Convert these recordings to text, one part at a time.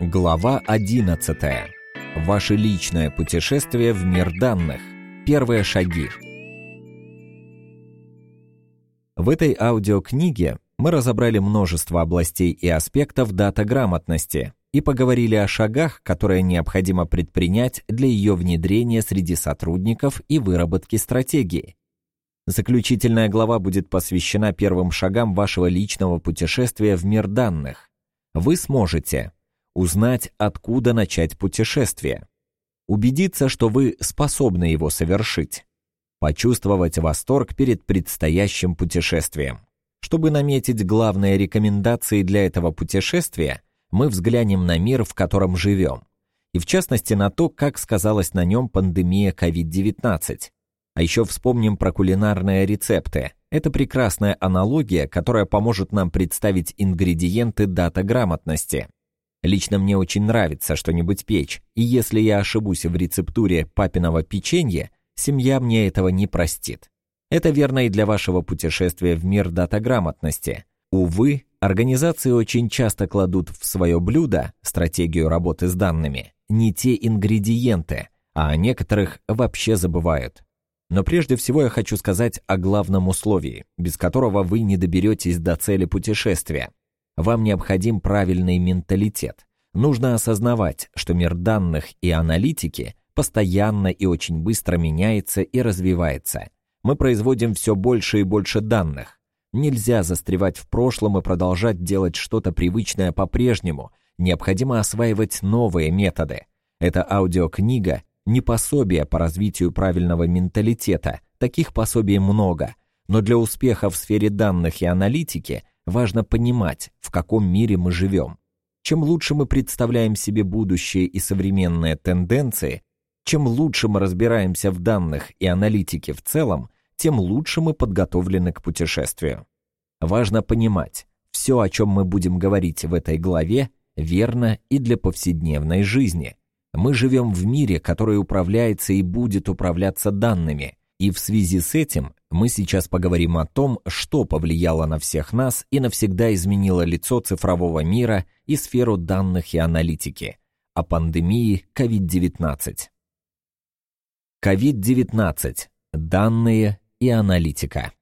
Глава 11. Ваше личное путешествие в мир данных. Первые шаги. В этой аудиокниге мы разобрали множество областей и аспектов дата-грамотности и поговорили о шагах, которые необходимо предпринять для ее внедрения среди сотрудников и выработки стратегии. Заключительная глава будет посвящена первым шагам вашего личного путешествия в мир данных. Вы сможете узнать, откуда начать путешествие, убедиться, что вы способны его совершить, почувствовать восторг перед предстоящим путешествием. Чтобы наметить главные рекомендации для этого путешествия, мы взглянем на мир, в котором живем, и в частности на то, как сказалась на нем пандемия COVID-19. А еще вспомним про кулинарные рецепты. Это прекрасная аналогия, которая поможет нам представить ингредиенты дата грамотности. Лично мне очень нравится что-нибудь печь, и если я ошибусь в рецептуре папиного печенья, семья мне этого не простит. Это верно и для вашего путешествия в мир датаграмотности. Увы, организации очень часто кладут в свое блюдо, стратегию работы с данными, не те ингредиенты, а о некоторых вообще забывают. Но прежде всего я хочу сказать о главном условии, без которого вы не доберетесь до цели путешествия. Вам необходим правильный менталитет. Нужно осознавать, что мир данных и аналитики постоянно и очень быстро меняется и развивается. Мы производим все больше и больше данных. Нельзя застревать в прошлом и продолжать делать что-то привычное по-прежнему. Необходимо осваивать новые методы. Эта аудиокнига не пособие по развитию правильного менталитета, таких пособий много, но для успеха в сфере данных и аналитики Важно понимать, в каком мире мы живем. Чем лучше мы представляем себе будущее и современные тенденции, чем лучше мы разбираемся в данных и аналитике в целом, тем лучше мы подготовлены к путешествию. Важно понимать, все, о чем мы будем говорить в этой главе, верно и для повседневной жизни. Мы живем в мире, который управляется и будет управляться данными, и в связи с этим мы сейчас поговорим о том, что повлияло на всех нас и навсегда изменило лицо цифрового мира и сферу данных и аналитики, о пандемии COVID-19. COVID-19. Данные и аналитика.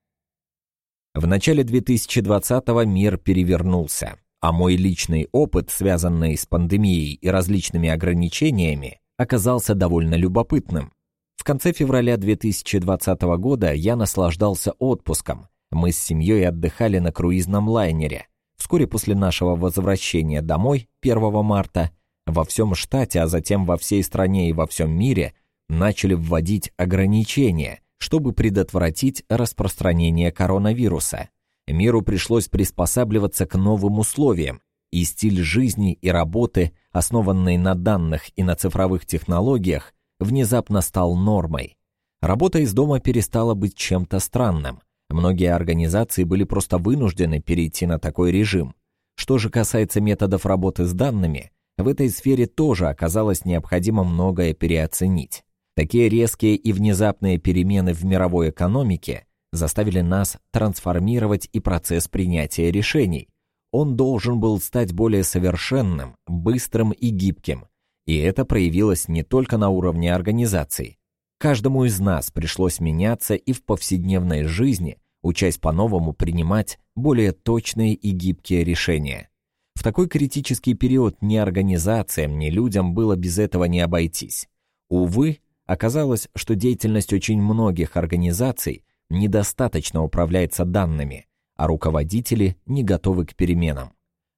В начале 2020-го мир перевернулся, а мой личный опыт, связанный с пандемией и различными ограничениями, оказался довольно любопытным. В конце февраля 2020 года я наслаждался отпуском. Мы с семьей отдыхали на круизном лайнере. Вскоре после нашего возвращения домой, 1 марта, во всем штате, а затем во всей стране и во всем мире начали вводить ограничения, чтобы предотвратить распространение коронавируса. Миру пришлось приспосабливаться к новым условиям, и стиль жизни и работы, основанный на данных и на цифровых технологиях, внезапно стал нормой. Работа из дома перестала быть чем-то странным. Многие организации были просто вынуждены перейти на такой режим. Что же касается методов работы с данными, в этой сфере тоже оказалось необходимо многое переоценить. Такие резкие и внезапные перемены в мировой экономике заставили нас трансформировать и процесс принятия решений. Он должен был стать более совершенным, быстрым и гибким, и это проявилось не только на уровне организаций. Каждому из нас пришлось меняться и в повседневной жизни, учась по-новому принимать более точные и гибкие решения. В такой критический период ни организациям, ни людям было без этого не обойтись. Увы, оказалось, что деятельность очень многих организаций недостаточно управляется данными, а руководители не готовы к переменам.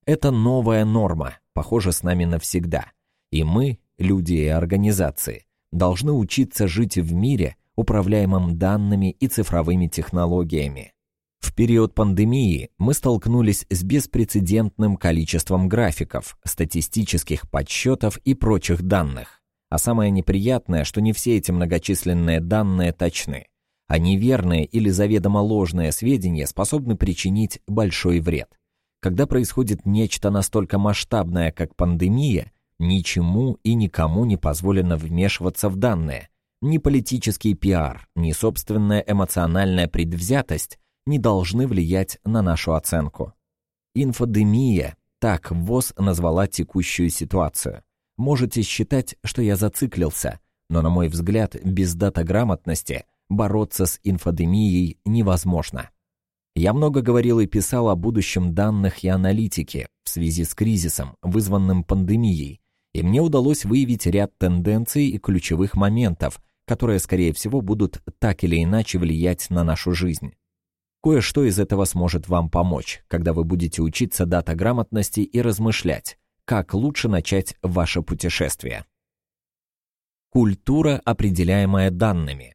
Это новая норма, похоже, с нами навсегда – и мы, люди и организации, должны учиться жить в мире, управляемом данными и цифровыми технологиями. В период пандемии мы столкнулись с беспрецедентным количеством графиков, статистических подсчетов и прочих данных. А самое неприятное, что не все эти многочисленные данные точны, а неверные или заведомо ложные сведения способны причинить большой вред. Когда происходит нечто настолько масштабное, как пандемия, Ничему и никому не позволено вмешиваться в данные. Ни политический пиар, ни собственная эмоциональная предвзятость не должны влиять на нашу оценку. Инфодемия Так ВОЗ назвала текущую ситуацию. Можете считать, что я зациклился, но, на мой взгляд, без датаграмотности бороться с инфодемией невозможно. Я много говорил и писал о будущем данных и аналитики в связи с кризисом, вызванным пандемией, и мне удалось выявить ряд тенденций и ключевых моментов, которые, скорее всего, будут так или иначе влиять на нашу жизнь. Кое-что из этого сможет вам помочь, когда вы будете учиться датаграмотности и размышлять, как лучше начать ваше путешествие. Культура, определяемая данными.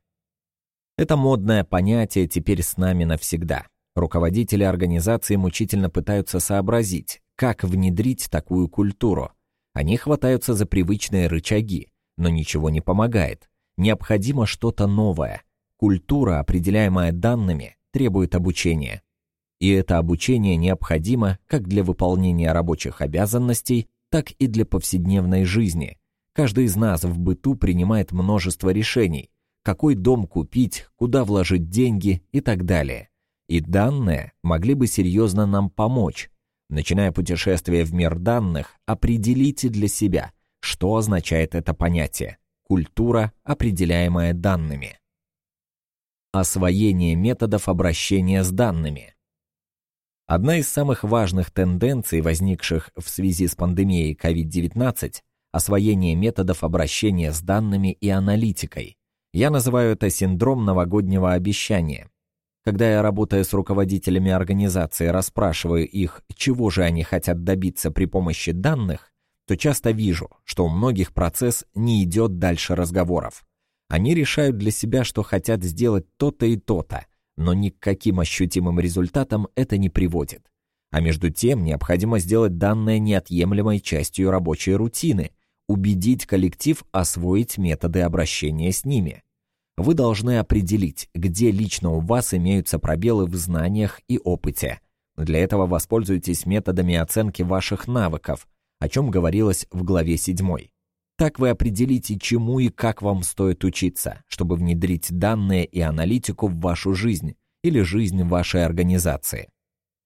Это модное понятие теперь с нами навсегда. Руководители организации мучительно пытаются сообразить, как внедрить такую культуру. Они хватаются за привычные рычаги, но ничего не помогает. Необходимо что-то новое. Культура, определяемая данными, требует обучения. И это обучение необходимо как для выполнения рабочих обязанностей, так и для повседневной жизни. Каждый из нас в быту принимает множество решений, какой дом купить, куда вложить деньги и так далее. И данные могли бы серьезно нам помочь. Начиная путешествие в мир данных, определите для себя, что означает это понятие – культура, определяемая данными. Освоение методов обращения с данными. Одна из самых важных тенденций, возникших в связи с пандемией COVID-19 – освоение методов обращения с данными и аналитикой. Я называю это синдром новогоднего обещания. Когда я, работая с руководителями организации, расспрашиваю их, чего же они хотят добиться при помощи данных, то часто вижу, что у многих процесс не идет дальше разговоров. Они решают для себя, что хотят сделать то-то и то-то, но ни к каким ощутимым результатам это не приводит. А между тем необходимо сделать данное неотъемлемой частью рабочей рутины, убедить коллектив освоить методы обращения с ними. Вы должны определить, где лично у вас имеются пробелы в знаниях и опыте. Для этого воспользуйтесь методами оценки ваших навыков, о чем говорилось в главе 7. Так вы определите, чему и как вам стоит учиться, чтобы внедрить данные и аналитику в вашу жизнь или жизнь вашей организации.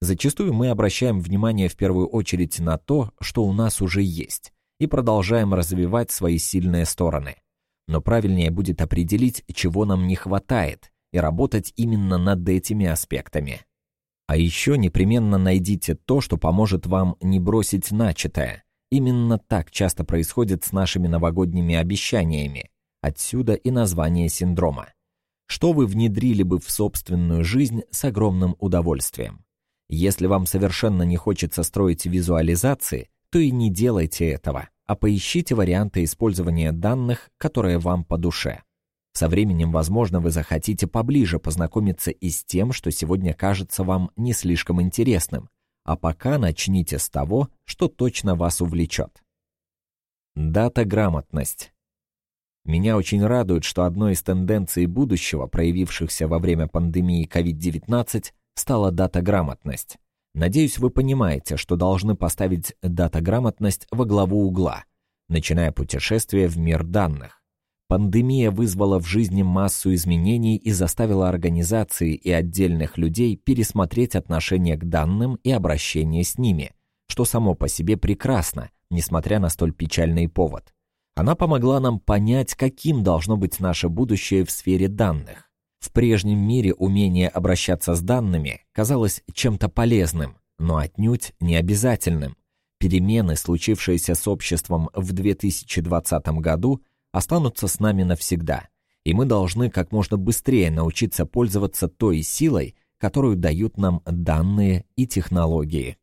Зачастую мы обращаем внимание в первую очередь на то, что у нас уже есть, и продолжаем развивать свои сильные стороны. Но правильнее будет определить, чего нам не хватает, и работать именно над этими аспектами. А еще непременно найдите то, что поможет вам не бросить начатое, Именно так часто происходит с нашими новогодними обещаниями. Отсюда и название синдрома. Что вы внедрили бы в собственную жизнь с огромным удовольствием? Если вам совершенно не хочется строить визуализации, то и не делайте этого, а поищите варианты использования данных, которые вам по душе. Со временем, возможно, вы захотите поближе познакомиться и с тем, что сегодня кажется вам не слишком интересным, а пока начните с того, что точно вас увлечет. Дата-грамотность. Меня очень радует, что одной из тенденций будущего, проявившихся во время пандемии COVID-19, стала дата-грамотность. Надеюсь, вы понимаете, что должны поставить дата-грамотность во главу угла, начиная путешествие в мир данных. Пандемия вызвала в жизни массу изменений и заставила организации и отдельных людей пересмотреть отношение к данным и обращение с ними, что само по себе прекрасно, несмотря на столь печальный повод. Она помогла нам понять, каким должно быть наше будущее в сфере данных. В прежнем мире умение обращаться с данными казалось чем-то полезным, но отнюдь не обязательным. Перемены, случившиеся с обществом в 2020 году, останутся с нами навсегда, и мы должны как можно быстрее научиться пользоваться той силой, которую дают нам данные и технологии.